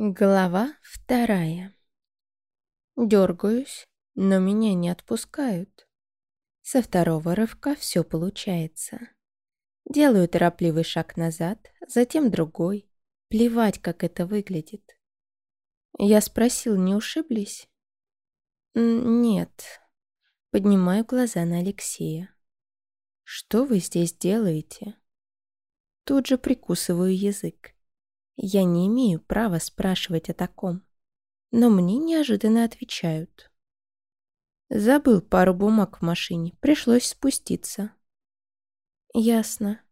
Глава вторая. Дергаюсь, но меня не отпускают. Со второго рывка все получается. Делаю торопливый шаг назад, затем другой. Плевать, как это выглядит. Я спросил, не ушиблись? Нет. Поднимаю глаза на Алексея. Что вы здесь делаете? Тут же прикусываю язык. Я не имею права спрашивать о таком. Но мне неожиданно отвечают. Забыл пару бумаг в машине, пришлось спуститься. Ясно.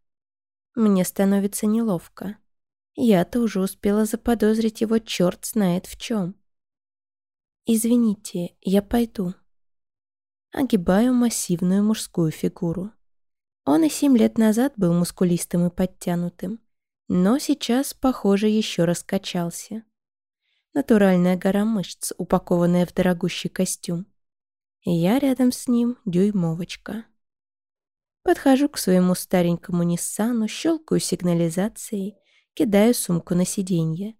Мне становится неловко. Я-то уже успела заподозрить его черт знает в чем. Извините, я пойду. Огибаю массивную мужскую фигуру. Он и семь лет назад был мускулистым и подтянутым но сейчас, похоже, еще раскачался. Натуральная гора мышц, упакованная в дорогущий костюм. Я рядом с ним дюймовочка. Подхожу к своему старенькому Ниссану, щелкаю сигнализацией, кидаю сумку на сиденье.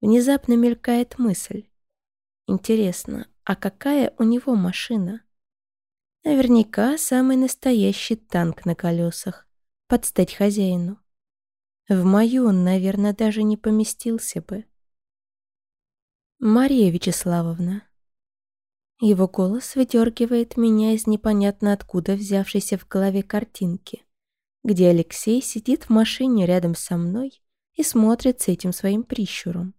Внезапно мелькает мысль. Интересно, а какая у него машина? Наверняка самый настоящий танк на колесах, под стать хозяину. В мою он, наверное, даже не поместился бы. Мария Вячеславовна. Его голос выдергивает меня из непонятно откуда взявшейся в голове картинки, где Алексей сидит в машине рядом со мной и смотрит с этим своим прищуром.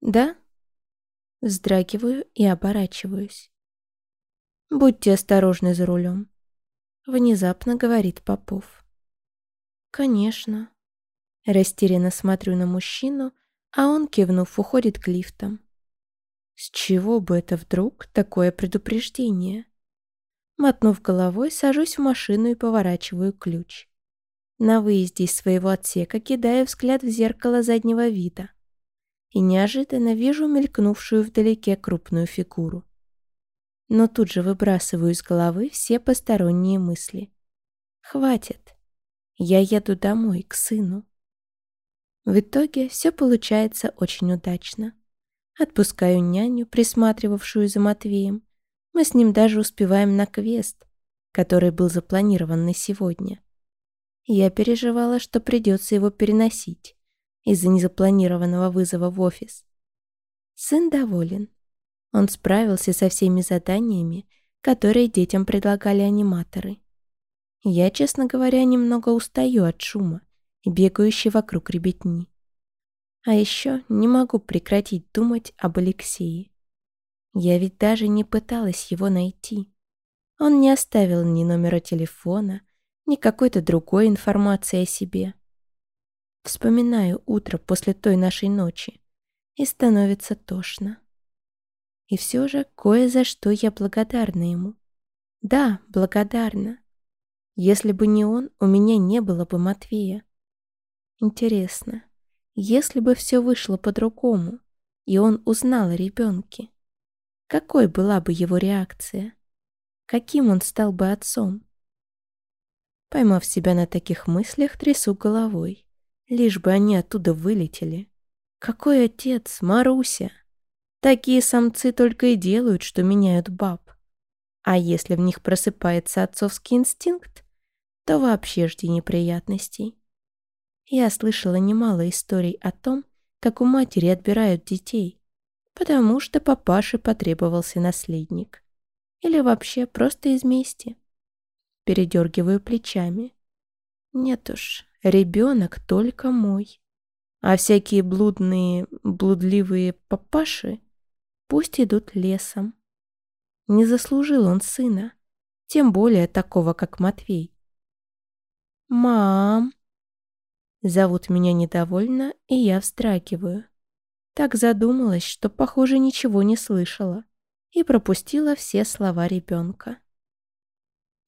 «Да?» Вздрагиваю и оборачиваюсь. «Будьте осторожны за рулем», — внезапно говорит Попов. «Конечно», Растерянно смотрю на мужчину, а он, кивнув, уходит к лифтам. С чего бы это вдруг такое предупреждение? Мотнув головой, сажусь в машину и поворачиваю ключ. На выезде из своего отсека кидаю взгляд в зеркало заднего вида и неожиданно вижу мелькнувшую вдалеке крупную фигуру. Но тут же выбрасываю из головы все посторонние мысли. Хватит. Я еду домой, к сыну. В итоге все получается очень удачно. Отпускаю няню, присматривавшую за Матвеем. Мы с ним даже успеваем на квест, который был запланирован на сегодня. Я переживала, что придется его переносить из-за незапланированного вызова в офис. Сын доволен. Он справился со всеми заданиями, которые детям предлагали аниматоры. Я, честно говоря, немного устаю от шума и бегающей вокруг ребятни. А еще не могу прекратить думать об Алексее. Я ведь даже не пыталась его найти. Он не оставил ни номера телефона, ни какой-то другой информации о себе. Вспоминаю утро после той нашей ночи, и становится тошно. И все же кое за что я благодарна ему. Да, благодарна. Если бы не он, у меня не было бы Матвея. Интересно, если бы все вышло по-другому, и он узнал о ребенке, какой была бы его реакция? Каким он стал бы отцом? Поймав себя на таких мыслях, трясу головой, лишь бы они оттуда вылетели. Какой отец, Маруся? Такие самцы только и делают, что меняют баб. А если в них просыпается отцовский инстинкт, то вообще жди неприятностей. Я слышала немало историй о том, как у матери отбирают детей, потому что папаше потребовался наследник. Или вообще просто из мести. Передергиваю плечами. Нет уж, ребенок только мой. А всякие блудные, блудливые папаши пусть идут лесом. Не заслужил он сына, тем более такого, как Матвей. «Мам!» Зовут меня недовольно, и я вздрагиваю. Так задумалась, что, похоже, ничего не слышала, и пропустила все слова ребенка.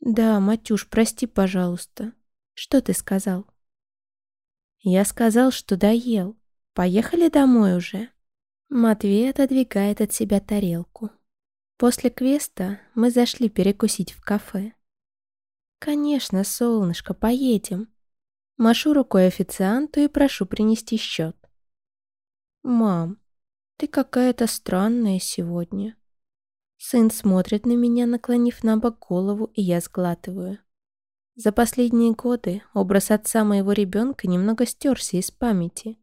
«Да, Матюш, прости, пожалуйста. Что ты сказал?» «Я сказал, что доел. Поехали домой уже?» Матвей отодвигает от себя тарелку. После квеста мы зашли перекусить в кафе. «Конечно, солнышко, поедем. Машу рукой официанту и прошу принести счет. «Мам, ты какая-то странная сегодня». Сын смотрит на меня, наклонив на бок голову, и я сглатываю. За последние годы образ отца моего ребенка немного стерся из памяти.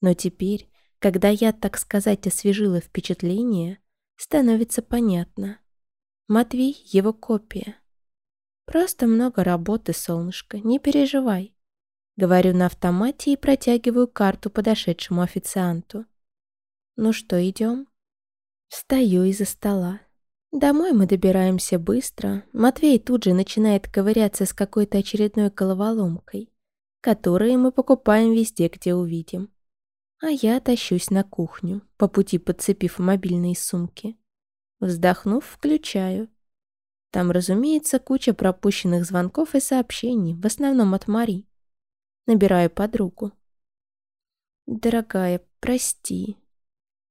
Но теперь, когда я, так сказать, освежила впечатление, становится понятно. Матвей — его копия. Просто много работы, солнышко, не переживай. Говорю на автомате и протягиваю карту подошедшему официанту. Ну что, идем? Встаю из-за стола. Домой мы добираемся быстро. Матвей тут же начинает ковыряться с какой-то очередной головоломкой, которые мы покупаем везде, где увидим. А я тащусь на кухню, по пути подцепив мобильные сумки. Вздохнув, включаю. Там, разумеется, куча пропущенных звонков и сообщений, в основном от Мари. Набираю подругу. «Дорогая, прости».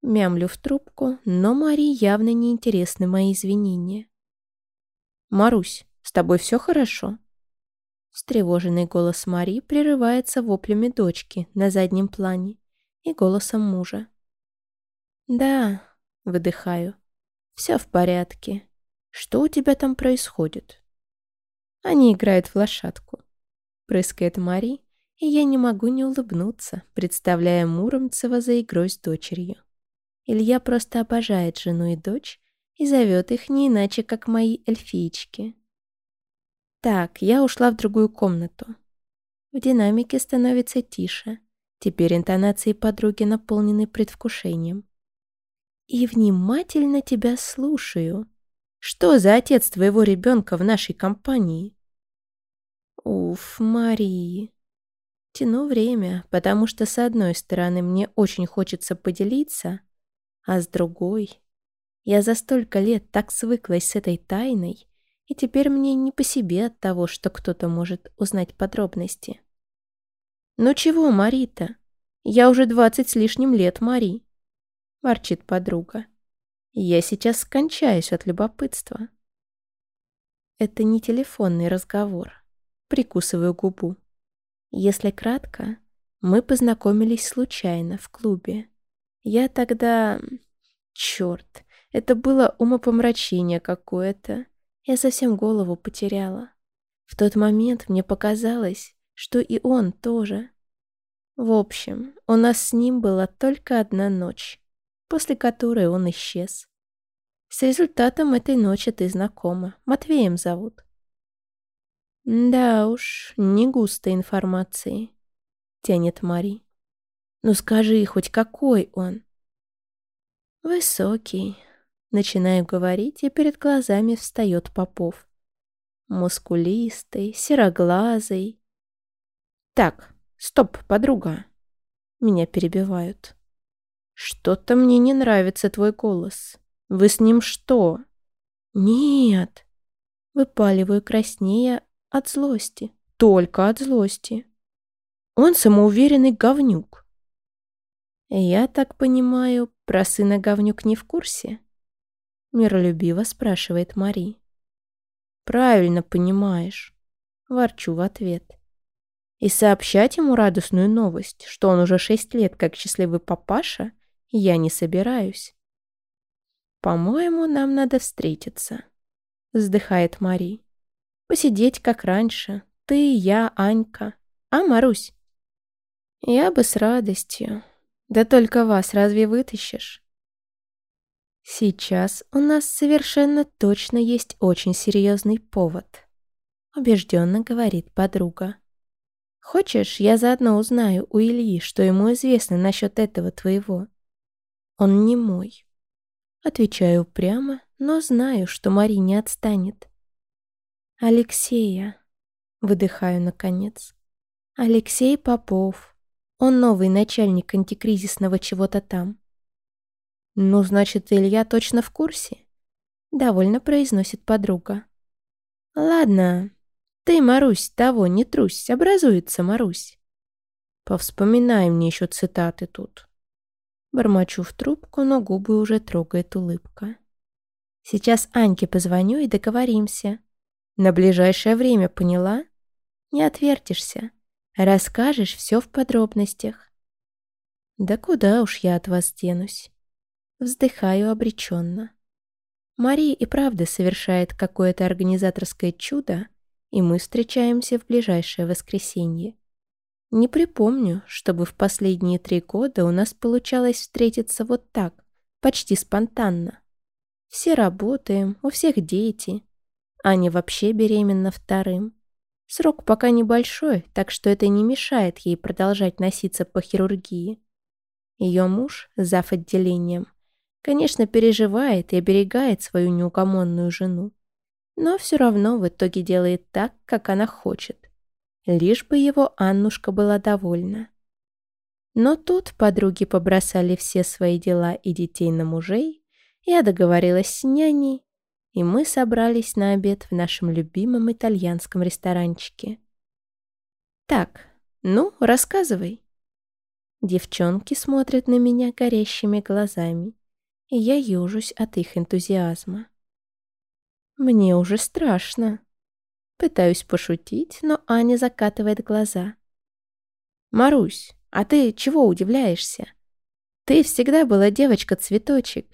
Мямлю в трубку, но Мари явно не интересны мои извинения. «Марусь, с тобой все хорошо?» Встревоженный голос Мари прерывается воплями дочки на заднем плане и голосом мужа. «Да», — выдыхаю, — «все в порядке. Что у тебя там происходит?» Они играют в лошадку. Прыскает Мари, и я не могу не улыбнуться, представляя Муромцева за игрой с дочерью. Илья просто обожает жену и дочь и зовет их не иначе, как мои эльфиечки. Так, я ушла в другую комнату. В динамике становится тише. Теперь интонации подруги наполнены предвкушением. И внимательно тебя слушаю. Что за отец твоего ребенка в нашей компании? Уф, Марии. Тяну время, потому что с одной стороны мне очень хочется поделиться, а с другой... Я за столько лет так свыклась с этой тайной, и теперь мне не по себе от того, что кто-то может узнать подробности. «Ну чего, Марита? Я уже двадцать с лишним лет, Мари!» — ворчит подруга. «Я сейчас скончаюсь от любопытства». Это не телефонный разговор. Прикусываю губу. Если кратко, мы познакомились случайно в клубе. Я тогда... Черт, это было умопомрачение какое-то. Я совсем голову потеряла. В тот момент мне показалось, что и он тоже. В общем, у нас с ним была только одна ночь, после которой он исчез. С результатом этой ночи ты знакома. Матвеем зовут. «Да уж, не густо информации», — тянет Мари. «Ну скажи, хоть какой он?» «Высокий», — начинаю говорить, и перед глазами встает Попов. Мускулистый, сероглазый. «Так, стоп, подруга!» Меня перебивают. «Что-то мне не нравится твой голос. Вы с ним что?» «Нет!» Выпаливаю краснея, от злости. Только от злости. Он самоуверенный говнюк. Я так понимаю, про сына говнюк не в курсе? Миролюбиво спрашивает Мари. Правильно понимаешь. Ворчу в ответ. И сообщать ему радостную новость, что он уже шесть лет как счастливый папаша, я не собираюсь. «По-моему, нам надо встретиться», — вздыхает Мари. Посидеть, как раньше. Ты, я, Анька. А, Марусь? Я бы с радостью. Да только вас разве вытащишь? Сейчас у нас совершенно точно есть очень серьезный повод. Убежденно говорит подруга. Хочешь, я заодно узнаю у Ильи, что ему известно насчет этого твоего? Он не мой. Отвечаю прямо, но знаю, что Мари не отстанет. Алексея. Выдыхаю наконец. Алексей Попов. Он новый начальник антикризисного чего-то там. Ну, значит, Илья точно в курсе? Довольно произносит подруга. Ладно, ты, Марусь, того не трусь, образуется, Марусь. Повспоминай мне еще цитаты тут. Бормочу в трубку, но губы уже трогает улыбка. Сейчас Аньке позвоню и договоримся. На ближайшее время, поняла? Не отвертишься. Расскажешь все в подробностях. Да куда уж я от вас денусь? Вздыхаю обреченно. Мария и правда совершает какое-то организаторское чудо, и мы встречаемся в ближайшее воскресенье. Не припомню, чтобы в последние три года у нас получалось встретиться вот так, почти спонтанно. Все работаем, у всех дети. Аня вообще беременна вторым. Срок пока небольшой, так что это не мешает ей продолжать носиться по хирургии. Ее муж, зав. отделением, конечно, переживает и оберегает свою неугомонную жену. Но все равно в итоге делает так, как она хочет. Лишь бы его Аннушка была довольна. Но тут подруги побросали все свои дела и детей на мужей, я договорилась с няней, и мы собрались на обед в нашем любимом итальянском ресторанчике. «Так, ну, рассказывай». Девчонки смотрят на меня горящими глазами, и я ежусь от их энтузиазма. Мне уже страшно. Пытаюсь пошутить, но Аня закатывает глаза. «Марусь, а ты чего удивляешься? Ты всегда была девочка-цветочек.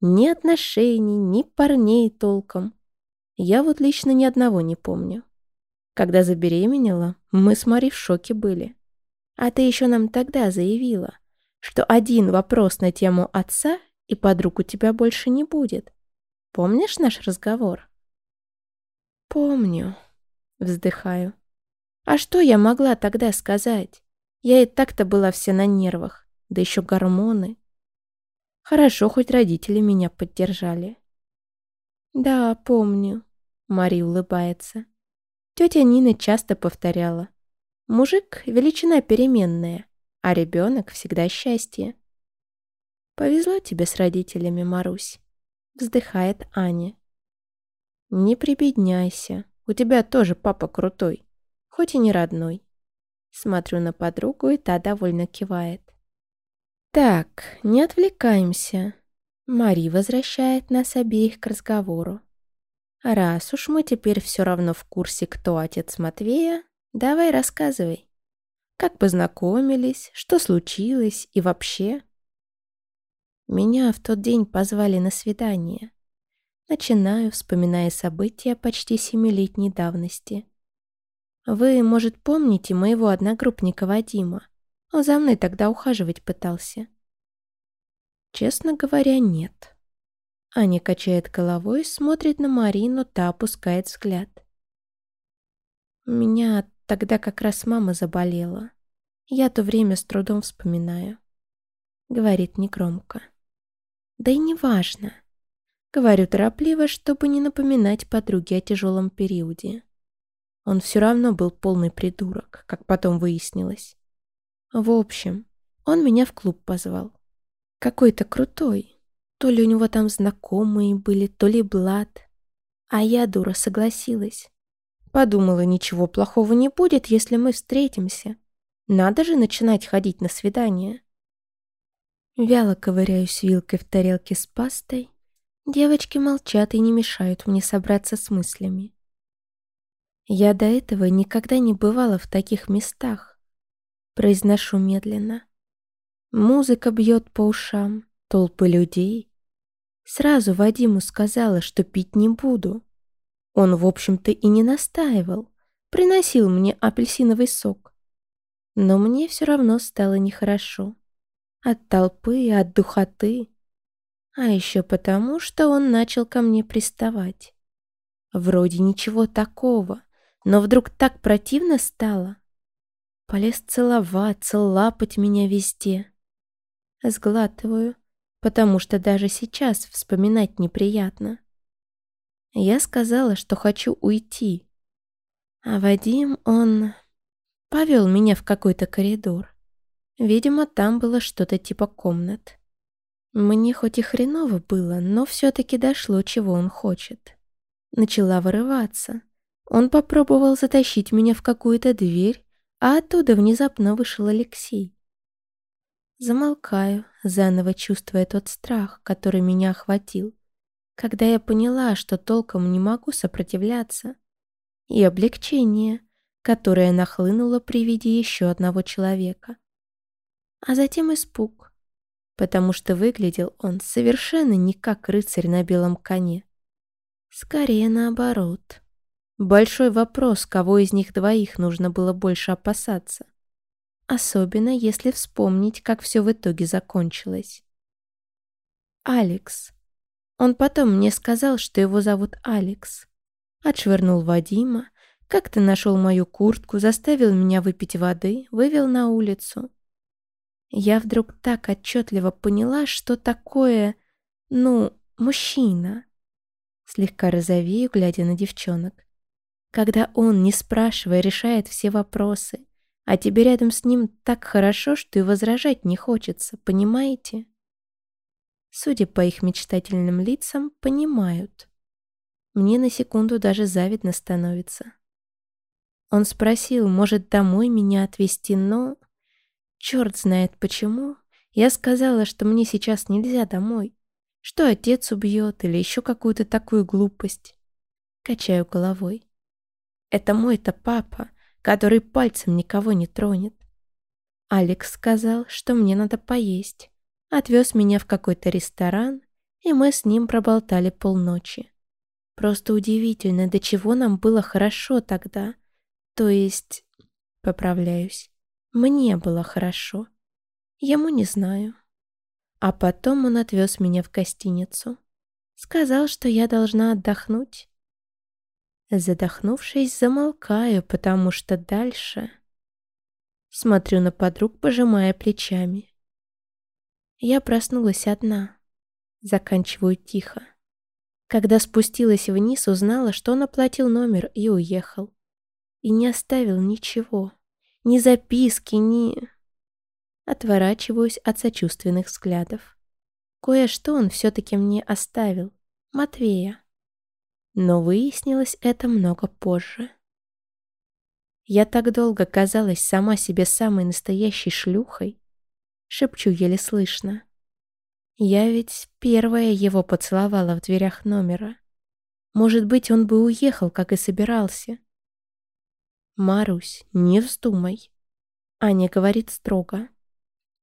Ни отношений, ни парней толком. Я вот лично ни одного не помню. Когда забеременела, мы с Мари в шоке были. А ты еще нам тогда заявила, что один вопрос на тему отца и подруг у тебя больше не будет. Помнишь наш разговор? Помню. Вздыхаю. А что я могла тогда сказать? Я и так-то была вся на нервах, да еще гормоны. Хорошо, хоть родители меня поддержали. Да, помню. Мари улыбается. Тетя Нина часто повторяла. Мужик — величина переменная, а ребенок всегда счастье. Повезло тебе с родителями, Марусь. Вздыхает Аня. Не прибедняйся. У тебя тоже папа крутой, хоть и не родной. Смотрю на подругу, и та довольно кивает. Так, не отвлекаемся. Мари возвращает нас обеих к разговору. Раз уж мы теперь все равно в курсе, кто отец Матвея, давай рассказывай. Как познакомились, что случилось и вообще? Меня в тот день позвали на свидание. Начинаю, вспоминая события почти семилетней давности. Вы, может, помните моего одногруппника Вадима? Он за мной тогда ухаживать пытался. Честно говоря, нет. Аня качает головой, смотрит на Марину, та опускает взгляд. Меня тогда как раз мама заболела. Я то время с трудом вспоминаю. Говорит негромко. Да и не важно. Говорю торопливо, чтобы не напоминать подруге о тяжелом периоде. Он все равно был полный придурок, как потом выяснилось. В общем, он меня в клуб позвал. Какой-то крутой. То ли у него там знакомые были, то ли блат. А я, дура, согласилась. Подумала, ничего плохого не будет, если мы встретимся. Надо же начинать ходить на свидания. Вяло ковыряюсь вилкой в тарелке с пастой. Девочки молчат и не мешают мне собраться с мыслями. Я до этого никогда не бывала в таких местах. Произношу медленно. Музыка бьет по ушам, толпы людей. Сразу Вадиму сказала, что пить не буду. Он, в общем-то, и не настаивал. Приносил мне апельсиновый сок. Но мне все равно стало нехорошо. От толпы, от духоты. А еще потому, что он начал ко мне приставать. Вроде ничего такого, но вдруг так противно стало. Полез целоваться, лапать меня везде. Сглатываю, потому что даже сейчас вспоминать неприятно. Я сказала, что хочу уйти. А Вадим, он повел меня в какой-то коридор. Видимо, там было что-то типа комнат. Мне хоть и хреново было, но все-таки дошло, чего он хочет. Начала вырываться. Он попробовал затащить меня в какую-то дверь, а оттуда внезапно вышел Алексей. Замолкаю, заново чувствуя тот страх, который меня охватил, когда я поняла, что толком не могу сопротивляться, и облегчение, которое нахлынуло при виде еще одного человека. а затем испуг, потому что выглядел он совершенно не как рыцарь на белом коне. Скорее наоборот. Большой вопрос, кого из них двоих нужно было больше опасаться. Особенно если вспомнить, как все в итоге закончилось. Алекс. Он потом мне сказал, что его зовут Алекс. Отшвырнул Вадима, как-то нашел мою куртку, заставил меня выпить воды, вывел на улицу. Я вдруг так отчетливо поняла, что такое, ну, мужчина. Слегка розовею, глядя на девчонок. Когда он, не спрашивая, решает все вопросы, а тебе рядом с ним так хорошо, что и возражать не хочется, понимаете? Судя по их мечтательным лицам, понимают. Мне на секунду даже завидно становится. Он спросил, может, домой меня отвезти, но... Черт знает почему. Я сказала, что мне сейчас нельзя домой. Что отец убьет или еще какую-то такую глупость. Качаю головой. Это мой-то папа, который пальцем никого не тронет. Алекс сказал, что мне надо поесть. Отвез меня в какой-то ресторан, и мы с ним проболтали полночи. Просто удивительно, до чего нам было хорошо тогда. То есть, поправляюсь, мне было хорошо. Ему не знаю. А потом он отвез меня в гостиницу. Сказал, что я должна отдохнуть. Задохнувшись, замолкаю, потому что дальше... Смотрю на подруг, пожимая плечами. Я проснулась одна. Заканчиваю тихо. Когда спустилась вниз, узнала, что он оплатил номер и уехал. И не оставил ничего. Ни записки, ни... Отворачиваюсь от сочувственных взглядов. Кое-что он все-таки мне оставил. Матвея. Но выяснилось это много позже. Я так долго казалась сама себе самой настоящей шлюхой. Шепчу еле слышно. Я ведь первая его поцеловала в дверях номера. Может быть, он бы уехал, как и собирался. «Марусь, не вздумай», — Аня говорит строго.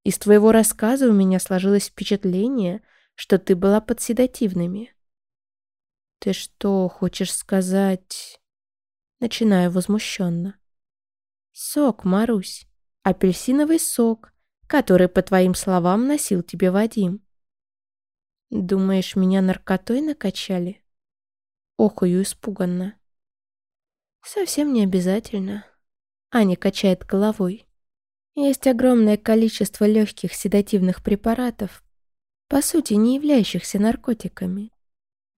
«Из твоего рассказа у меня сложилось впечатление, что ты была под седативными». «Ты что, хочешь сказать...» Начинаю возмущенно. «Сок, Марусь, апельсиновый сок, который, по твоим словам, носил тебе Вадим. «Думаешь, меня наркотой накачали?» Охую испуганно. «Совсем не обязательно». Аня качает головой. Есть огромное количество легких седативных препаратов, по сути не являющихся наркотиками,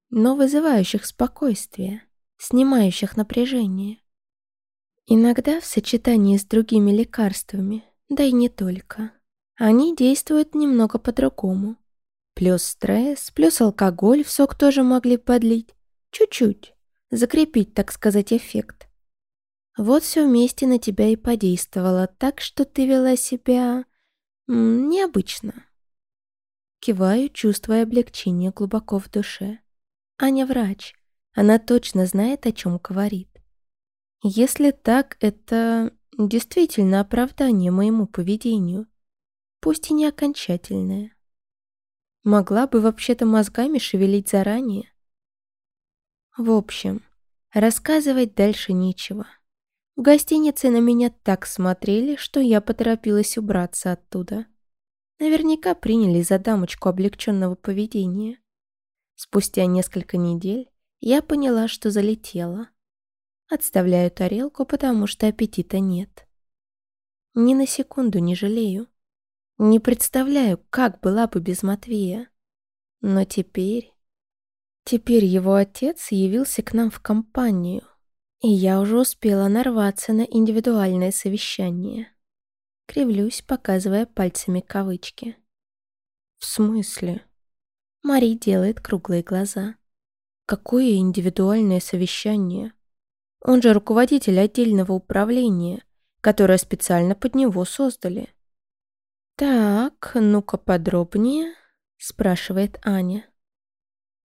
но вызывающих спокойствие, снимающих напряжение. Иногда в сочетании с другими лекарствами, да и не только, они действуют немного по-другому. Плюс стресс, плюс алкоголь в сок тоже могли подлить. Чуть-чуть. Закрепить, так сказать, эффект. Вот все вместе на тебя и подействовало, так что ты вела себя... Необычно. Киваю, чувствуя облегчение глубоко в душе. Аня врач. Она точно знает, о чем говорит. Если так, это действительно оправдание моему поведению. Пусть и не окончательное. Могла бы вообще-то мозгами шевелить заранее. В общем, рассказывать дальше нечего. В гостинице на меня так смотрели, что я поторопилась убраться оттуда. Наверняка приняли за дамочку облегченного поведения. Спустя несколько недель я поняла, что залетела. Отставляю тарелку, потому что аппетита нет. Ни на секунду не жалею. Не представляю, как была бы без Матвея. Но теперь... Теперь его отец явился к нам в компанию, и я уже успела нарваться на индивидуальное совещание. Кривлюсь, показывая пальцами кавычки. «В смысле?» Мари делает круглые глаза. «Какое индивидуальное совещание? Он же руководитель отдельного управления, которое специально под него создали». «Так, ну-ка подробнее», — спрашивает Аня.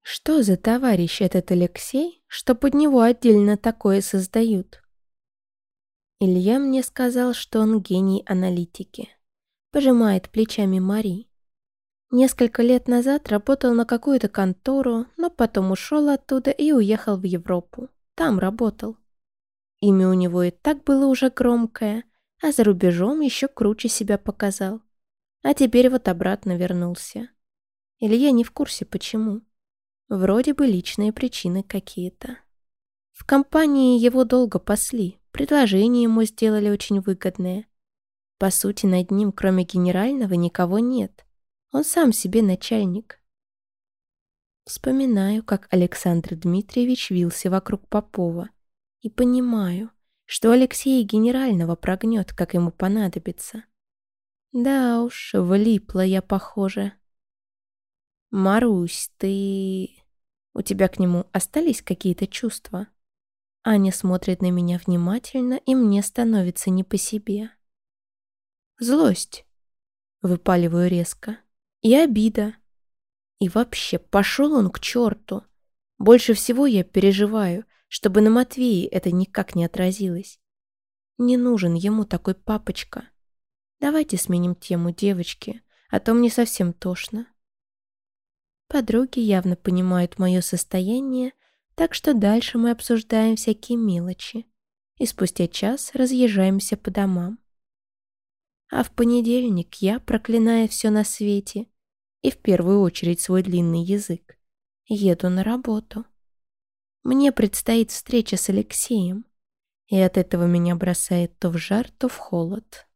«Что за товарищ этот Алексей, что под него отдельно такое создают?» Илья мне сказал, что он гений аналитики. Пожимает плечами Мари. Несколько лет назад работал на какую-то контору, но потом ушел оттуда и уехал в Европу. Там работал. Имя у него и так было уже громкое, а за рубежом еще круче себя показал. А теперь вот обратно вернулся. Или я не в курсе, почему. Вроде бы личные причины какие-то. В компании его долго пасли, предложение ему сделали очень выгодное. По сути, над ним, кроме генерального, никого нет. Он сам себе начальник. Вспоминаю, как Александр Дмитриевич вился вокруг Попова. И понимаю, что Алексей генерального прогнет, как ему понадобится. Да уж, влипла я, похоже. «Марусь, ты...» У тебя к нему остались какие-то чувства? Аня смотрит на меня внимательно, и мне становится не по себе. Злость. Выпаливаю резко. И обида. И вообще, пошел он к черту. Больше всего я переживаю, чтобы на Матвее это никак не отразилось. Не нужен ему такой папочка. Давайте сменим тему девочки, а то мне совсем тошно. Подруги явно понимают мое состояние, так что дальше мы обсуждаем всякие мелочи. И спустя час разъезжаемся по домам. А в понедельник я, проклиная все на свете, и в первую очередь свой длинный язык, еду на работу. Мне предстоит встреча с Алексеем, и от этого меня бросает то в жар, то в холод.